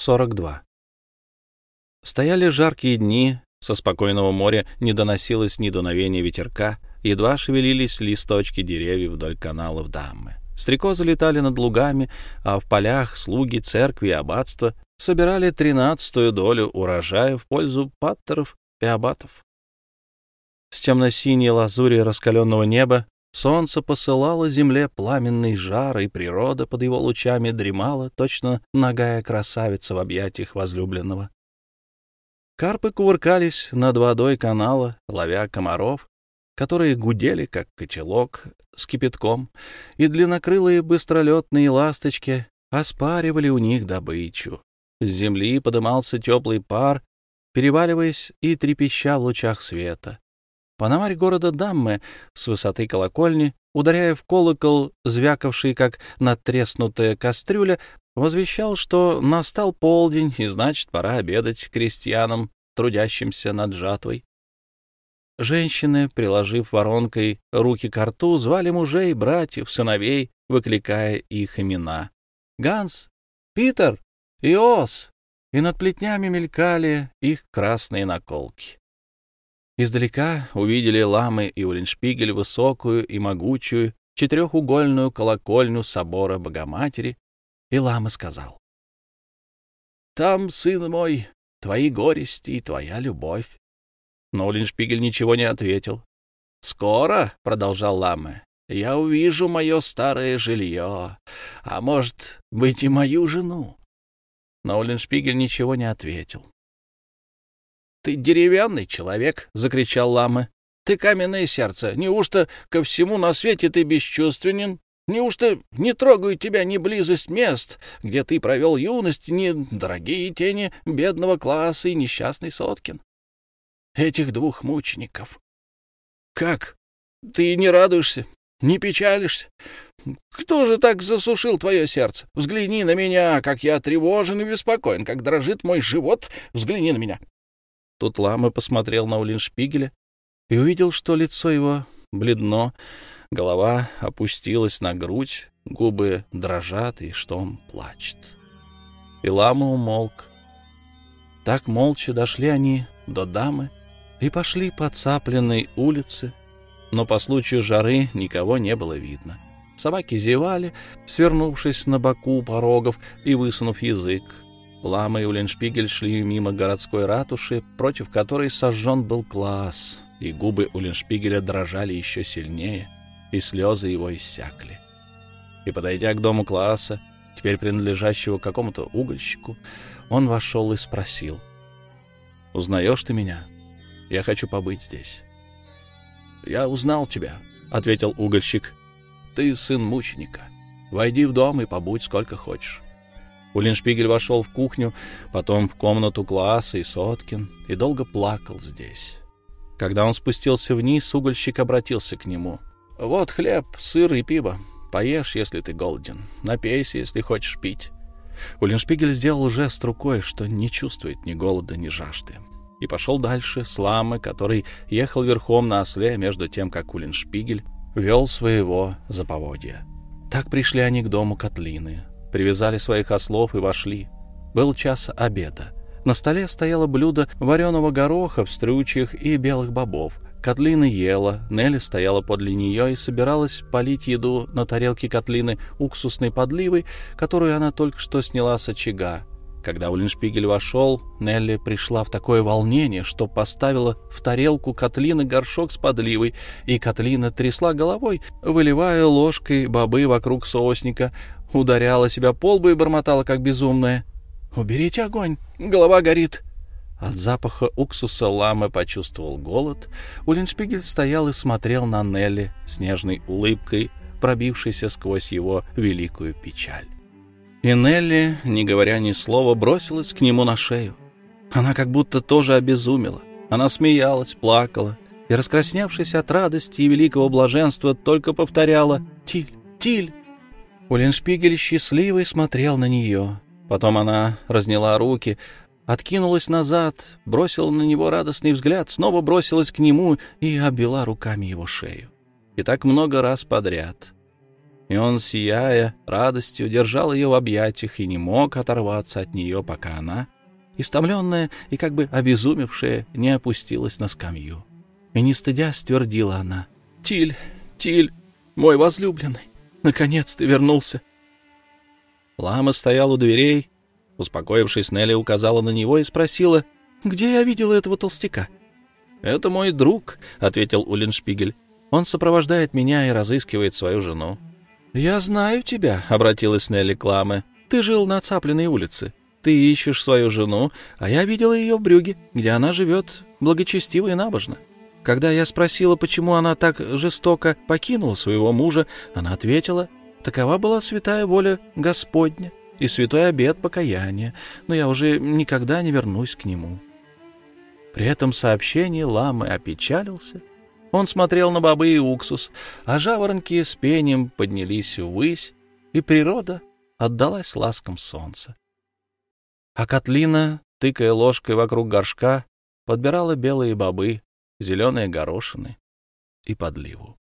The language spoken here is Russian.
42. Стояли жаркие дни, со спокойного моря не доносилось ни дуновения ветерка, едва шевелились листочки деревьев вдоль каналов Даммы. Стрекозы летали над лугами, а в полях слуги церкви и аббатства собирали тринадцатую долю урожая в пользу паттеров и аббатов. С темно-синей лазури раскаленного неба солнце посылало земле пламенный жар, и природа под его лучами дремала, точно ногая красавица в объятиях возлюбленного. Карпы кувыркались над водой канала, ловя комаров, которые гудели, как котелок с кипятком, и длиннокрылые быстролетные ласточки оспаривали у них добычу. С земли подымался теплый пар, переваливаясь и трепеща в лучах света. Панамарь города Дамме с высоты колокольни, ударяя в колокол, звякавший, как надтреснутая кастрюля, возвещал, что настал полдень, и значит, пора обедать крестьянам, трудящимся над жатвой. Женщины, приложив воронкой руки к рту, звали мужей, братьев, сыновей, выкликая их имена. «Ганс! Питер! Иос!» И над плетнями мелькали их красные наколки. Издалека увидели ламы и Уллиншпигель высокую и могучую четырехугольную колокольню собора Богоматери, и лама сказал. «Там, сын мой, твои горести и твоя любовь. Но Уллиншпигель ничего не ответил. «Скоро», — продолжал Ламе, — «я увижу мое старое жилье, а может быть и мою жену». Но Уллиншпигель ничего не ответил. «Ты деревянный человек», — закричал Ламе. «Ты каменное сердце. Неужто ко всему на свете ты бесчувственен? Неужто не трогают тебя ни близость мест, где ты провел юность, ни дорогие тени бедного класса и несчастный Соткин? этих двух мучеников. Как? Ты не радуешься, не печалишься? Кто же так засушил твое сердце? Взгляни на меня, как я тревожен и беспокоен, как дрожит мой живот. Взгляни на меня. Тут Лама посмотрел на Улиншпигеля и увидел, что лицо его бледно, голова опустилась на грудь, губы дрожат и что он плачет. И Лама умолк. Так молча дошли они до дамы, и пошли по цапленной улице, но по случаю жары никого не было видно. Собаки зевали, свернувшись на боку порогов и высунув язык. Лама и Уллиншпигель шли мимо городской ратуши, против которой сожжен был класс, и губы Уллиншпигеля дрожали еще сильнее, и слезы его иссякли. И, подойдя к дому класса, теперь принадлежащего какому-то угольщику, он вошел и спросил. «Узнаешь ты меня?» Я хочу побыть здесь. — Я узнал тебя, — ответил угольщик. — Ты сын мученика. Войди в дом и побудь сколько хочешь. Улиншпигель вошел в кухню, потом в комнату Класса и Соткин, и долго плакал здесь. Когда он спустился вниз, угольщик обратился к нему. — Вот хлеб, сыр и пиво. Поешь, если ты голоден. Напейся, если хочешь пить. Улиншпигель сделал жест рукой, что не чувствует ни голода, ни жажды и пошел дальше с ламы, который ехал верхом на осле, между тем, как Улиншпигель вел своего заповодья. Так пришли они к дому Котлины, привязали своих ослов и вошли. Был час обеда. На столе стояло блюдо вареного гороха в стручьях и белых бобов. Котлина ела, Нелли стояла подле нее и собиралась полить еду на тарелке Котлины уксусной подливой, которую она только что сняла с очага. Когда Уллиншпигель вошел, Нелли пришла в такое волнение, что поставила в тарелку Котлины горшок с подливой, и Котлина трясла головой, выливая ложкой бобы вокруг соусника, ударяла себя по лбу и бормотала, как безумная. «Уберите огонь! Голова горит!» От запаха уксуса Ламы почувствовал голод. Уллиншпигель стоял и смотрел на Нелли с нежной улыбкой, пробившейся сквозь его великую печаль. И Нелли, не говоря ни слова, бросилась к нему на шею. Она как будто тоже обезумела. Она смеялась, плакала и, раскрасневшись от радости и великого блаженства, только повторяла «Тиль! Тиль!». Уллиншпигель счастливый смотрел на нее. Потом она разняла руки, откинулась назад, бросила на него радостный взгляд, снова бросилась к нему и обвела руками его шею. И так много раз подряд — и он, сияя радостью, держал ее в объятиях и не мог оторваться от нее, пока она, истомленная и как бы обезумевшая, не опустилась на скамью. И не стыдя, ствердила она. «Тиль, Тиль, мой возлюбленный, наконец ты вернулся!» Лама стоял у дверей. Успокоившись, Нелли указала на него и спросила, «Где я видела этого толстяка?» «Это мой друг», — ответил Уллиншпигель. «Он сопровождает меня и разыскивает свою жену. «Я знаю тебя», — обратилась Нелли к Ламе. «Ты жил на Цапленной улице. Ты ищешь свою жену, а я видела ее в Брюге, где она живет благочестиво и набожно. Когда я спросила, почему она так жестоко покинула своего мужа, она ответила, такова была святая воля Господня и святой обет покаяния, но я уже никогда не вернусь к нему». При этом сообщении Ламы опечалился он смотрел на бобы и уксус, а жаворонки с пением поднялись ввысь, и природа отдалась ласкам солнца. А Котлина, тыкая ложкой вокруг горшка, подбирала белые бобы, зеленые горошины и подливу.